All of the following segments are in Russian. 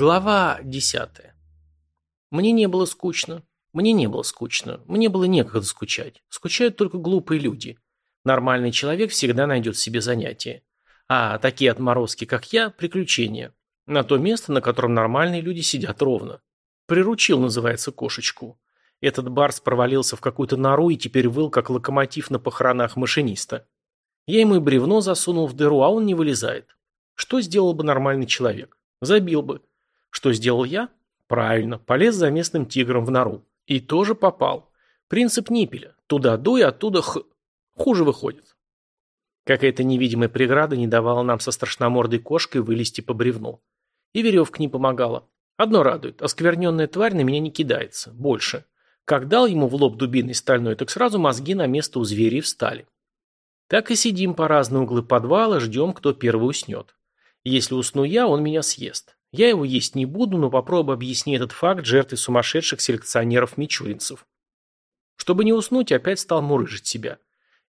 Глава десятая. Мне не было скучно. Мне не было скучно. Мне было некогда скучать. Скучают только глупые люди. Нормальный человек всегда найдет себе занятие. А такие отморозки, как я, приключения. На то место, на котором нормальные люди сидят ровно. Приручил, называется, кошечку. Этот барс провалился в какую-то нору и теперь выл, как локомотив на похоронах машиниста. Я ему и бревно засунул в дыру, а он не вылезает. Что сделал бы нормальный человек? Забил бы. Что сделал я? Правильно, полез за местным тигром в нору. И тоже попал. Принцип ниппеля. Туда дуй, оттуда х... Хуже выходит. Какая-то невидимая преграда не давала нам со страшномордой кошкой вылезти по бревну. И веревка не помогала. Одно радует, оскверненная тварь на меня не кидается. Больше. Как дал ему в лоб дубиной стальной, так сразу мозги на место у зверей встали. Так и сидим по разные углы подвала, ждем, кто первый уснет. Если усну я, он меня съест. Я его есть не буду, но попробую объяснить этот факт жертве сумасшедших селекционеров-мичуринцев. Чтобы не уснуть, опять стал мурыжить себя.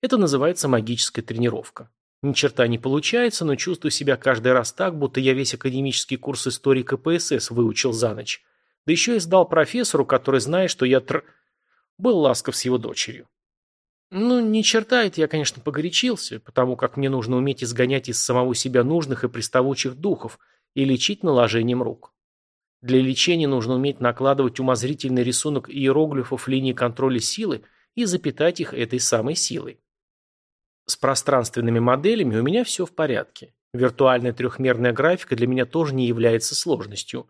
Это называется магическая тренировка. Ни черта не получается, но чувствую себя каждый раз так, будто я весь академический курс истории КПСС выучил за ночь. Да еще и сдал профессору, который знает, что я тр... был ласков с его дочерью. Ну, ни черта это я, конечно, погорячился, потому как мне нужно уметь изгонять из самого себя нужных и приставучих духов – и лечить наложением рук. Для лечения нужно уметь накладывать умозрительный рисунок иероглифов линии контроля силы и запитать их этой самой силой. С пространственными моделями у меня все в порядке. Виртуальная трехмерная графика для меня тоже не является сложностью.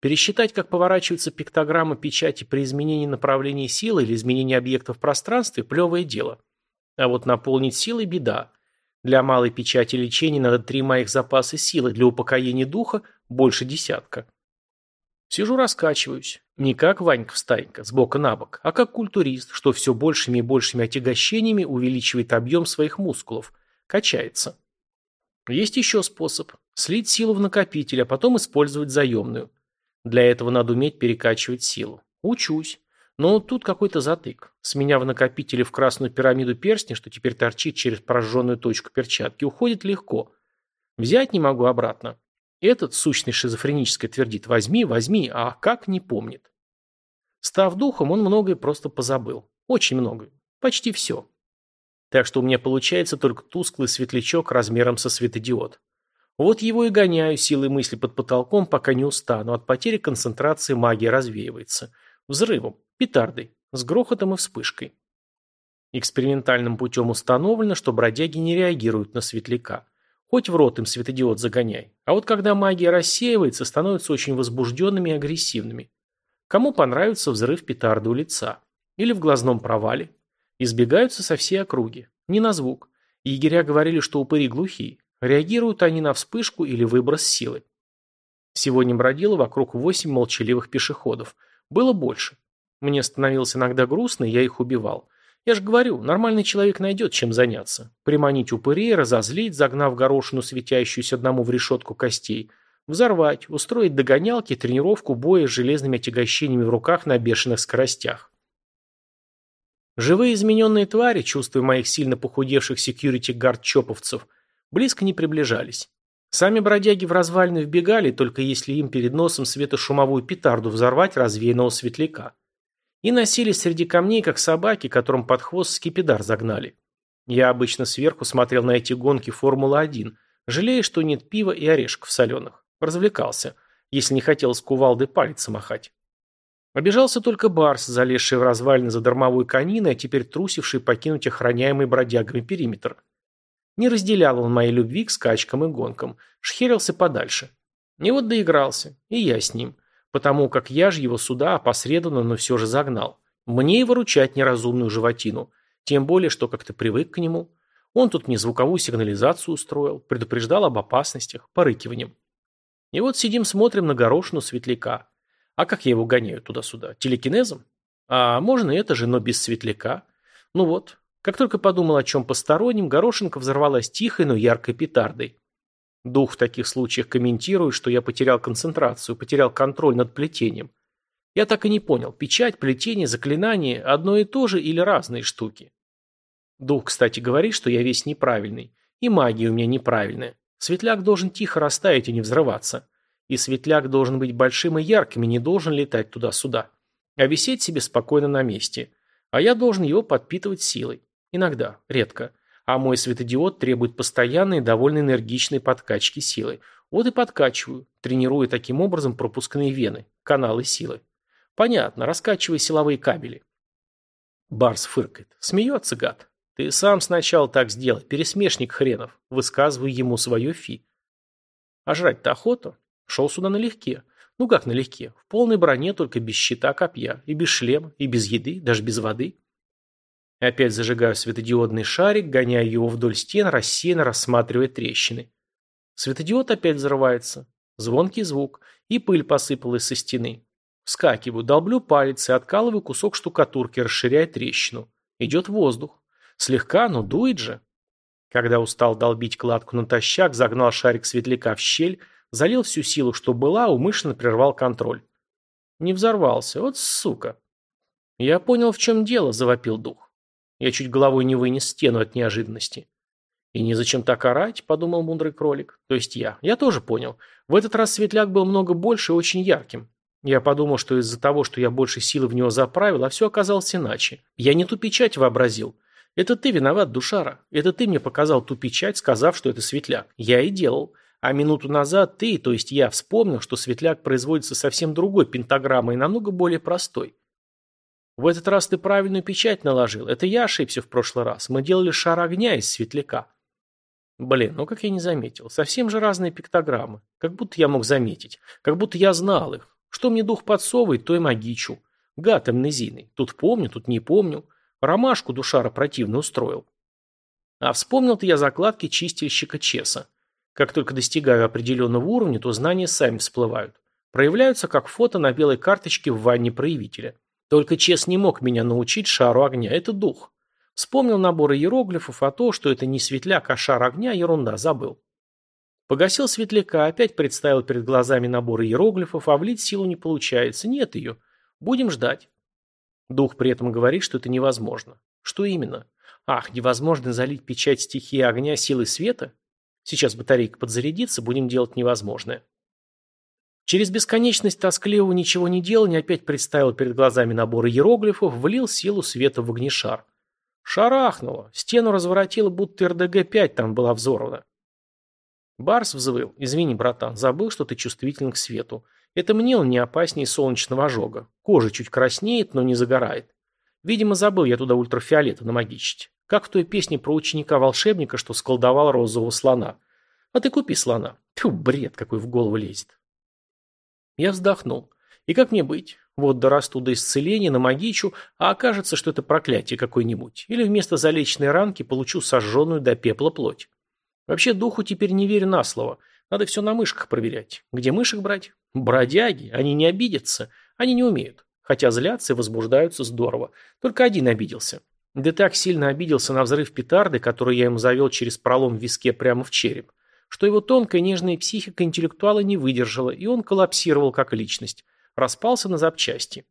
Пересчитать, как поворачивается пиктограмма печати при изменении направления силы или изменении объекта в пространстве – плевое дело. А вот наполнить силой – беда. Для малой печати лечения надо три моих запаса силы, для упокоения духа больше десятка. Сижу раскачиваюсь. Не как Ванька-встанька, с на бок, а как культурист, что все большими и большими отягощениями увеличивает объем своих мускулов. Качается. Есть еще способ. Слить силу в накопитель, а потом использовать заемную. Для этого надо уметь перекачивать силу. Учусь. Но тут какой-то затык. С меня в накопителе в красную пирамиду перстня, что теперь торчит через прожженную точку перчатки, уходит легко. Взять не могу обратно. Этот, сущность шизофреническая, твердит «возьми, возьми», а как не помнит. Став духом, он многое просто позабыл. Очень многое. Почти все. Так что у меня получается только тусклый светлячок размером со светодиод. Вот его и гоняю силой мысли под потолком, пока не устану. От потери концентрации магия развеивается. Взрывом. Петардой, с грохотом и вспышкой. Экспериментальным путем установлено, что бродяги не реагируют на светляка. Хоть в рот им светодиод загоняй. А вот когда магия рассеивается, становятся очень возбужденными и агрессивными. Кому понравится взрыв петарды у лица? Или в глазном провале? Избегаются со всей округи. Не на звук. Егеря говорили, что упыри глухие. Реагируют они на вспышку или выброс силы. Сегодня бродило вокруг восемь молчаливых пешеходов. Было больше. Мне становилось иногда грустно, я их убивал. Я же говорю, нормальный человек найдет, чем заняться. Приманить упырей, разозлить, загнав горошину, светящуюся одному в решетку костей. Взорвать, устроить догонялки, тренировку боя с железными отягощениями в руках на бешеных скоростях. Живые измененные твари, чувствуя моих сильно похудевших секьюрити-гард-чоповцев, близко не приближались. Сами бродяги в развалины вбегали, только если им перед носом светошумовую петарду взорвать развеянного светляка и носились среди камней, как собаки, которым под хвост скипидар загнали. Я обычно сверху смотрел на эти гонки Формулы-1, жалея, что нет пива и орешков соленых. Развлекался, если не хотел с кувалды палец махать. Обижался только Барс, залезший в развалины за дармовой кониной, а теперь трусивший покинуть охраняемый бродягами периметр. Не разделял он моей любви к скачкам и гонкам, шхерился подальше. И вот доигрался, и я с ним потому как я же его сюда опосредованно, но все же загнал. Мне и выручать неразумную животину, тем более, что как-то привык к нему. Он тут мне звуковую сигнализацию устроил, предупреждал об опасностях, порыкиванием. И вот сидим, смотрим на горошину светляка. А как я его гоняю туда-сюда? Телекинезом? А можно это же, но без светляка. Ну вот, как только подумал о чем постороннем, горошинка взорвалась тихой, но яркой петардой. Дух в таких случаях комментирует, что я потерял концентрацию, потерял контроль над плетением. Я так и не понял, печать, плетение, заклинание – одно и то же или разные штуки? Дух, кстати, говорит, что я весь неправильный. И магия у меня неправильная. Светляк должен тихо растаять и не взрываться. И светляк должен быть большим и ярким, и не должен летать туда-сюда. А висеть себе спокойно на месте. А я должен его подпитывать силой. Иногда, редко. А мой светодиод требует постоянной и довольно энергичной подкачки силы. Вот и подкачиваю, тренируя таким образом пропускные вены, каналы силы. Понятно, раскачивая силовые кабели. Барс фыркает. Смеется гад. Ты сам сначала так сделай, пересмешник хренов. Высказываю ему свое фи. А жрать-то охота. Шел сюда налегке. Ну как налегке? В полной броне, только без щита копья. И без шлема, и без еды, даже без воды. Опять зажигаю светодиодный шарик, гоняю его вдоль стен, рассеянно рассматривая трещины. Светодиод опять взрывается. Звонкий звук. И пыль посыпалась со стены. Вскакиваю, долблю палец и откалываю кусок штукатурки, расширяя трещину. Идет воздух. Слегка, но дует же. Когда устал долбить кладку натощак, загнал шарик светляка в щель, залил всю силу, что была, умышленно прервал контроль. Не взорвался. Вот сука. Я понял, в чем дело, завопил дух. Я чуть головой не вынес стену от неожиданности. И незачем так орать, подумал мудрый кролик. То есть я. Я тоже понял. В этот раз светляк был много больше и очень ярким. Я подумал, что из-за того, что я больше силы в него заправил, а все оказалось иначе. Я не ту печать вообразил. Это ты виноват, душара. Это ты мне показал ту печать, сказав, что это светляк. Я и делал. А минуту назад ты, то есть я, вспомнил, что светляк производится совсем другой пентаграммой, намного более простой. В этот раз ты правильную печать наложил. Это я ошибся в прошлый раз. Мы делали шар огня из светляка. Блин, ну как я не заметил. Совсем же разные пиктограммы. Как будто я мог заметить. Как будто я знал их. Что мне дух подсовывает, то и магичу. Гад амнезийный. Тут помню, тут не помню. Ромашку душара противно устроил. А вспомнил-то я закладки чистильщика Чеса. Как только достигаю определенного уровня, то знания сами всплывают. Проявляются как фото на белой карточке в ванне проявителя. Только Чес не мог меня научить шару огня, это дух. Вспомнил наборы иероглифов, а то, что это не светляк, а шар огня, ерунда, забыл. Погасил светляка, опять представил перед глазами наборы иероглифов, а влить силу не получается, нет ее. Будем ждать. Дух при этом говорит, что это невозможно. Что именно? Ах, невозможно залить печать стихии огня силой света? Сейчас батарейка подзарядится, будем делать невозможное. Через бесконечность тоскливого ничего не делания опять представил перед глазами набор иероглифов, влил силу света в огнешар. Шарахнуло, стену разворотило, будто РДГ-5 там была взорвана. Барс взвыл. «Извини, братан, забыл, что ты чувствителен к свету. Это мне он не опаснее солнечного ожога. Кожа чуть краснеет, но не загорает. Видимо, забыл я туда ультрафиолета намагичить. Как в той песне про ученика-волшебника, что сколдовал розового слона. А ты купи слона. Тьфу, бред какой в голову лезет». Я вздохнул. И как мне быть? Вот дорасту до исцеления, намагичу, а окажется, что это проклятие какое-нибудь. Или вместо залеченной ранки получу сожженную до пепла плоть. Вообще духу теперь не верю на слово. Надо все на мышках проверять. Где мышек брать? Бродяги. Они не обидятся. Они не умеют. Хотя злятся и возбуждаются здорово. Только один обиделся. Да так сильно обиделся на взрыв петарды, который я ему завел через пролом в виске прямо в череп, что его тонкая нежная психика интеллектуала не выдержала, и он коллапсировал как личность. Распался на запчасти.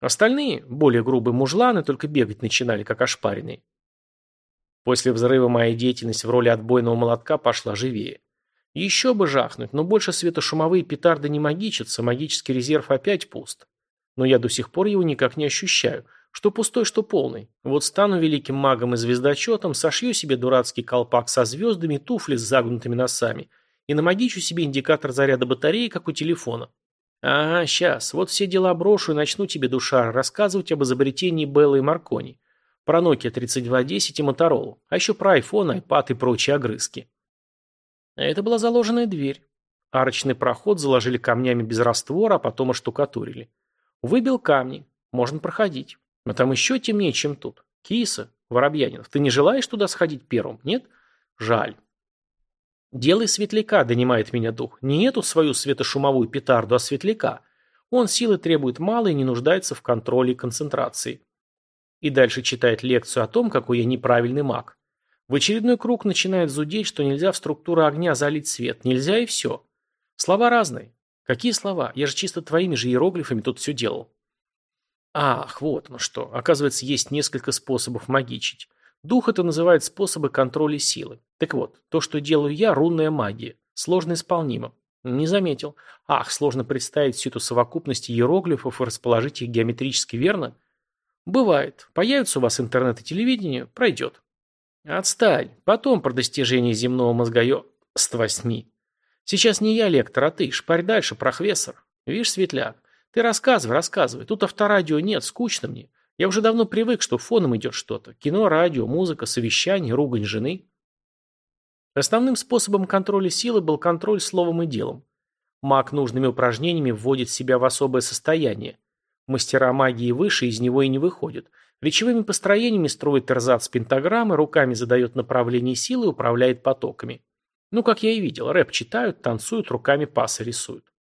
Остальные, более грубые мужланы, только бегать начинали, как ошпаренные. После взрыва моя деятельность в роли отбойного молотка пошла живее. Еще бы жахнуть, но больше светошумовые петарды не магичатся, магический резерв опять пуст. Но я до сих пор его никак не ощущаю. Что пустой, что полный. Вот стану великим магом и звездочетом, сошью себе дурацкий колпак со звездами, туфли с загнутыми носами и намагичу себе индикатор заряда батареи, как у телефона. Ага, сейчас, вот все дела брошу и начну тебе, душа, рассказывать об изобретении Беллы и Маркони. Про Nokia 3210 и Motorola. А еще про iPhone, iPad и прочие огрызки. Это была заложенная дверь. Арочный проход заложили камнями без раствора, а потом оштукатурили. Выбил камни. Можно проходить. Но там еще темнее, чем тут. Киса, Воробьянинов, ты не желаешь туда сходить первым, нет? Жаль. Делай светляка, донимает меня дух. Не эту свою светошумовую петарду, а светляка. Он силы требует мало и не нуждается в контроле и концентрации. И дальше читает лекцию о том, какой я неправильный маг. В очередной круг начинает зудеть, что нельзя в структуру огня залить свет. Нельзя и все. Слова разные. Какие слова? Я же чисто твоими же иероглифами тут все делал. Ах, вот ну что. Оказывается, есть несколько способов магичить. Дух это называет способы контроля силы. Так вот, то, что делаю я, рунная магия. Сложно исполнимо. Не заметил. Ах, сложно представить всю эту совокупность иероглифов и расположить их геометрически верно. Бывает. Появится у вас интернет и телевидение, пройдет. Отстань. Потом про достижение земного мозгоёбства СМИ. Сейчас не я лектор, а ты. Шпарь дальше, профессор. Видишь, Светляк, ты рассказывай, рассказывай. Тут авторадио нет, скучно мне. Я уже давно привык, что фоном идет что-то. Кино, радио, музыка, совещание, ругань жены. Основным способом контроля силы был контроль словом и делом. Маг нужными упражнениями вводит себя в особое состояние. Мастера магии выше из него и не выходят. Речевыми построениями строит эрзац пентаграммы, руками задает направление силы и управляет потоками. Ну, как я и видел, рэп читают, танцуют, руками пасы рисуют.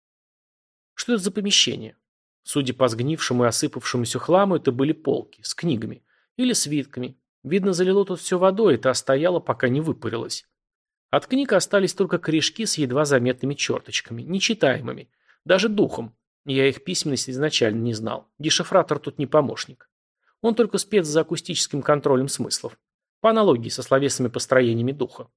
Что это за помещение? Судя по сгнившему и осыпавшемуся хламу, это были полки с книгами или свитками. Видно, залило тут все водой, это стояло, пока не выпарилось. От книг остались только корешки с едва заметными черточками, нечитаемыми, даже духом. Я их письменность изначально не знал. Дешифратор тут не помощник. Он только спец за акустическим контролем смыслов. По аналогии со словесными построениями духа.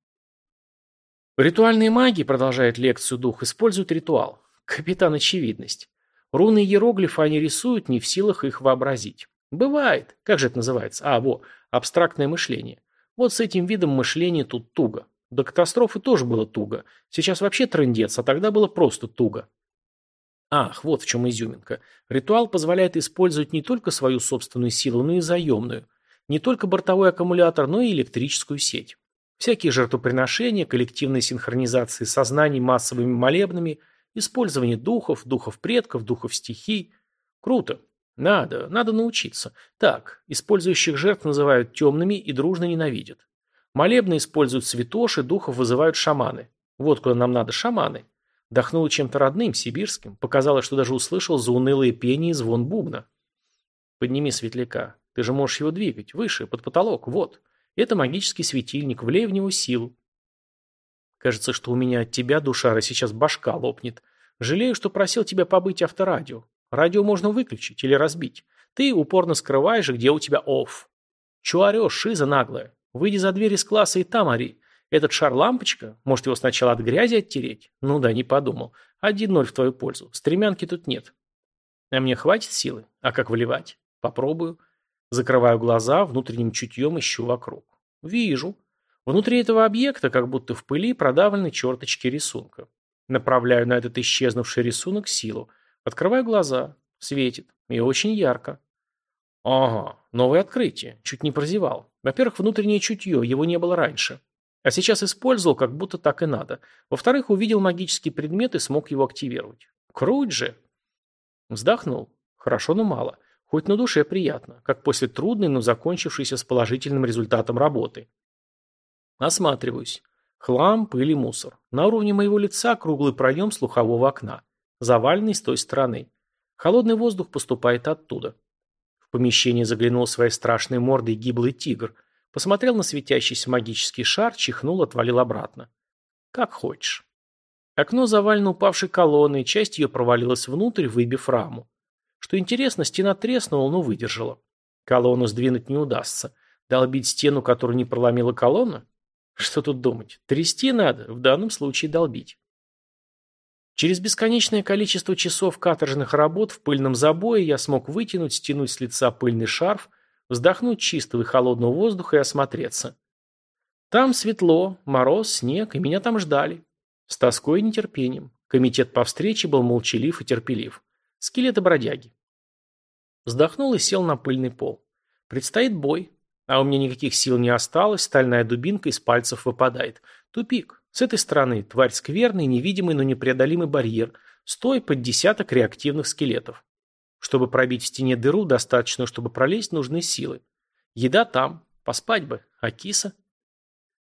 Ритуальные маги, продолжает лекцию дух, используют ритуал. Капитан Очевидность. Руны и иероглифы они рисуют, не в силах их вообразить. Бывает. Как же это называется? А, во, абстрактное мышление. Вот с этим видом мышления тут туго. До катастрофы тоже было туго. Сейчас вообще трындец, а тогда было просто туго. Ах, вот в чем изюминка. Ритуал позволяет использовать не только свою собственную силу, но и заемную. Не только бортовой аккумулятор, но и электрическую сеть. Всякие жертвоприношения, коллективная синхронизация сознаний массовыми молебнами – Использование духов, духов предков, духов стихий. Круто. Надо, надо научиться. Так, использующих жертв называют темными и дружно ненавидят. Молебны используют святоши, духов вызывают шаманы. Вот куда нам надо, шаманы. Дохнуло чем-то родным, сибирским. Показалось, что даже услышал заунылые пение и звон бубна. Подними светляка. Ты же можешь его двигать. Выше, под потолок. Вот. Это магический светильник. Влей в него силу. Кажется, что у меня от тебя, душара, сейчас башка лопнет. Жалею, что просил тебя побыть авторадио. Радио можно выключить или разбить. Ты упорно скрываешь, где у тебя офф. Чего орешь, шиза наглая? Выйди за дверь из класса и там ори. Этот шар лампочка? Может, его сначала от грязи оттереть? Ну да, не подумал. Один ноль в твою пользу. Стремянки тут нет. А мне хватит силы? А как вливать? Попробую. Закрываю глаза, внутренним чутьем ищу вокруг. Вижу. Внутри этого объекта, как будто в пыли, продавлены черточки рисунка. Направляю на этот исчезнувший рисунок силу. Открываю глаза. Светит. И очень ярко. Ага, новое открытие. Чуть не прозевал. Во-первых, внутреннее чутье, его не было раньше. А сейчас использовал, как будто так и надо. Во-вторых, увидел магический предмет и смог его активировать. Круть же. Вздохнул. Хорошо, но мало. Хоть на душе приятно, как после трудной, но закончившейся с положительным результатом работы. Осматриваюсь. Хлам, пыль и мусор. На уровне моего лица круглый проем слухового окна. Заваленный с той стороны. Холодный воздух поступает оттуда. В помещение заглянул своей страшной мордой гиблый тигр. Посмотрел на светящийся магический шар, чихнул, отвалил обратно. Как хочешь. Окно завалено упавшей колонной, часть ее провалилась внутрь, выбив раму. Что интересно, стена треснула, но выдержала. Колонну сдвинуть не удастся. Долбить стену, которую не проломила колонна? Что тут думать? Трясти надо, в данном случае долбить. Через бесконечное количество часов каторжных работ в пыльном забое я смог вытянуть, стянуть с лица пыльный шарф, вздохнуть чистого и холодного воздуха и осмотреться. Там светло, мороз, снег, и меня там ждали. С тоской и нетерпением. Комитет по встрече был молчалив и терпелив. Скелеты бродяги. Вздохнул и сел на пыльный пол. Предстоит бой. А у меня никаких сил не осталось, стальная дубинка из пальцев выпадает. Тупик. С этой стороны тварь скверный, невидимый, но непреодолимый барьер. Стой под десяток реактивных скелетов. Чтобы пробить в стене дыру, достаточно, чтобы пролезть, нужны силы. Еда там. Поспать бы. А киса?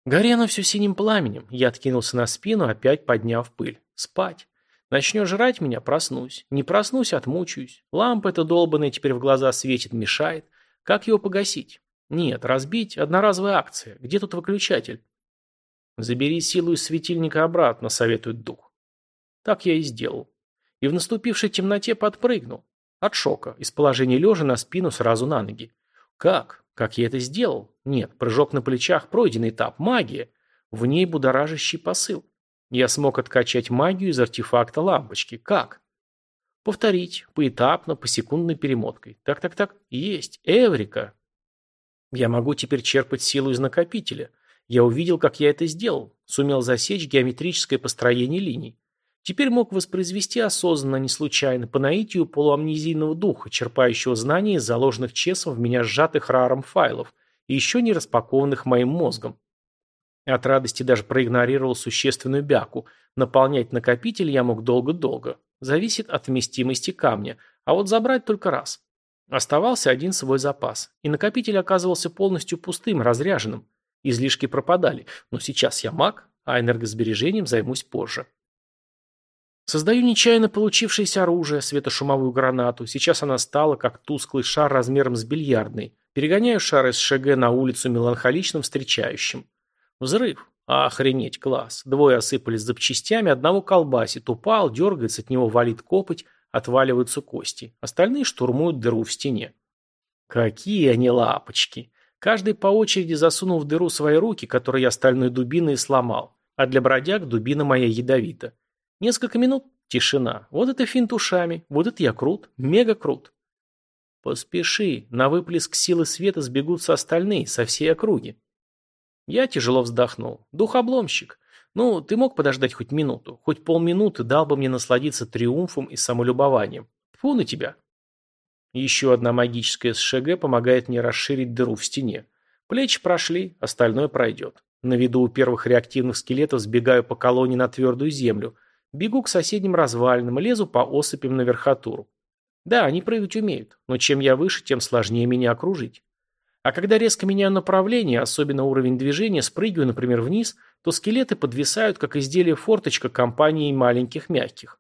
Горено все синим пламенем. Я откинулся на спину, опять подняв пыль. Спать. Начнешь жрать меня, проснусь. Не проснусь, отмучаюсь. Лампа эта долбаная теперь в глаза светит, мешает. Как его погасить? Нет, разбить – одноразовая акция. Где тут выключатель? Забери силу из светильника обратно, советует дух. Так я и сделал. И в наступившей темноте подпрыгнул. От шока, из положения лежа на спину сразу на ноги. Как? Как я это сделал? Нет, прыжок на плечах – пройденный этап, магия. В ней будоражащий посыл. Я смог откачать магию из артефакта лампочки. Как? Повторить, поэтапно, по секундной перемоткой. Так-так-так, есть, Эврика. Я могу теперь черпать силу из накопителя. Я увидел, как я это сделал. Сумел засечь геометрическое построение линий. Теперь мог воспроизвести осознанно, не случайно, по наитию полуамнезийного духа, черпающего знания из заложенных чесом в меня сжатых раром файлов и еще не распакованных моим мозгом. От радости даже проигнорировал существенную бяку. Наполнять накопитель я мог долго-долго. Зависит от вместимости камня, а вот забрать только раз. Оставался один свой запас, и накопитель оказывался полностью пустым, разряженным. Излишки пропадали, но сейчас я маг, а энергосбережением займусь позже. Создаю нечаянно получившееся оружие, светошумовую гранату. Сейчас она стала, как тусклый шар размером с бильярдный. Перегоняю шар из ШГ на улицу меланхоличным встречающим. Взрыв. Охренеть, класс. Двое осыпались запчастями, одного колбасит, упал, дергается, от него валит копоть, отваливаются кости. Остальные штурмуют дыру в стене. Какие они лапочки. Каждый по очереди засунул в дыру свои руки, которые я стальной дубиной сломал. А для бродяг дубина моя ядовита. Несколько минут – тишина. Вот это финт ушами, вот это я крут, мега крут. Поспеши, на выплеск силы света сбегутся остальные, со всей округи. Я тяжело вздохнул. Духобломщик. Ну, ты мог подождать хоть минуту, хоть полминуты дал бы мне насладиться триумфом и самолюбованием. Фу на тебя. Еще одна магическая СШГ помогает мне расширить дыру в стене. Плечи прошли, остальное пройдет. На виду у первых реактивных скелетов сбегаю по колонне на твердую землю – Бегу к соседним развалинам лезу по осыпям на верхотуру. Да, они прыгать умеют, но чем я выше, тем сложнее меня окружить. А когда резко меняю направление, особенно уровень движения, спрыгиваю, например, вниз, то скелеты подвисают, как изделие форточка компании маленьких мягких.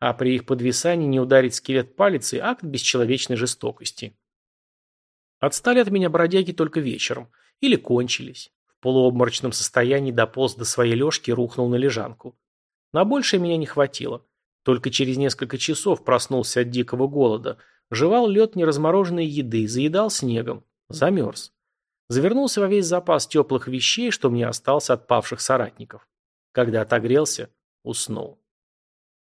А при их подвисании не ударить скелет палицей – акт бесчеловечной жестокости. Отстали от меня бродяги только вечером. Или кончились. В полуобморочном состоянии дополз до своей лёжки рухнул на лежанку. На большее меня не хватило. Только через несколько часов проснулся от дикого голода. Жевал лед неразмороженной еды, заедал снегом. Замерз. Завернулся во весь запас теплых вещей, что мне остался от павших соратников. Когда отогрелся, уснул.